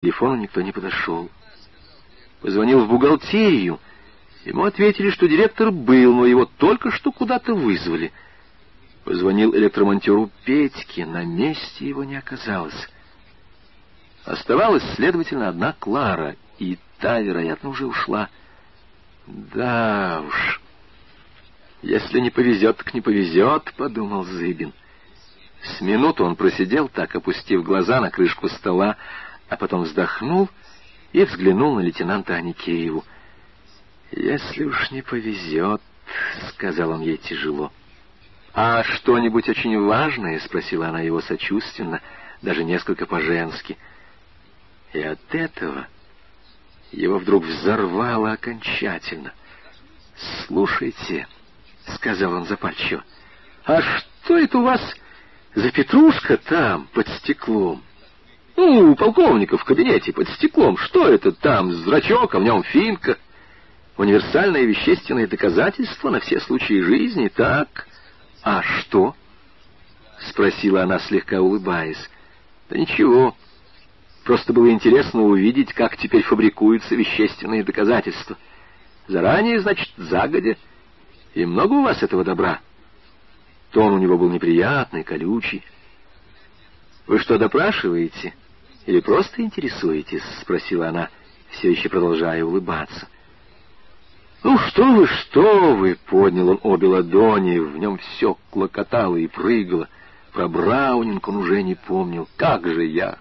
телефону никто не подошел. Позвонил в бухгалтерию. Ему ответили, что директор был, но его только что куда-то вызвали. Позвонил электромонтеру Петьке, на месте его не оказалось. Оставалась, следовательно, одна Клара, и та, вероятно, уже ушла. Да уж, если не повезет, так не повезет, — подумал Зыбин. С минуту он просидел так, опустив глаза на крышку стола, а потом вздохнул и взглянул на лейтенанта Аникееву. «Если уж не повезет», — сказал он ей тяжело. «А что-нибудь очень важное?» — спросила она его сочувственно, даже несколько по-женски. И от этого его вдруг взорвало окончательно. «Слушайте», — сказал он запальчиво, — «а что это у вас за петрушка там, под стеклом?» Ну, у полковника в кабинете, под стеклом. Что это там? Зрачок, а в нем финка. Универсальное вещественное доказательство на все случаи жизни, так? А что? Спросила она, слегка улыбаясь. Да ничего. Просто было интересно увидеть, как теперь фабрикуются вещественные доказательства. Заранее, значит, загодя. И много у вас этого добра? Тон у него был неприятный, колючий. «Вы что, допрашиваете?» Или просто интересуетесь?» — спросила она, все еще продолжая улыбаться. «Ну что вы, что вы!» — поднял он обе ладони, в нем все клокотало и прыгало. Про Браунинг он уже не помнил. «Как же я!»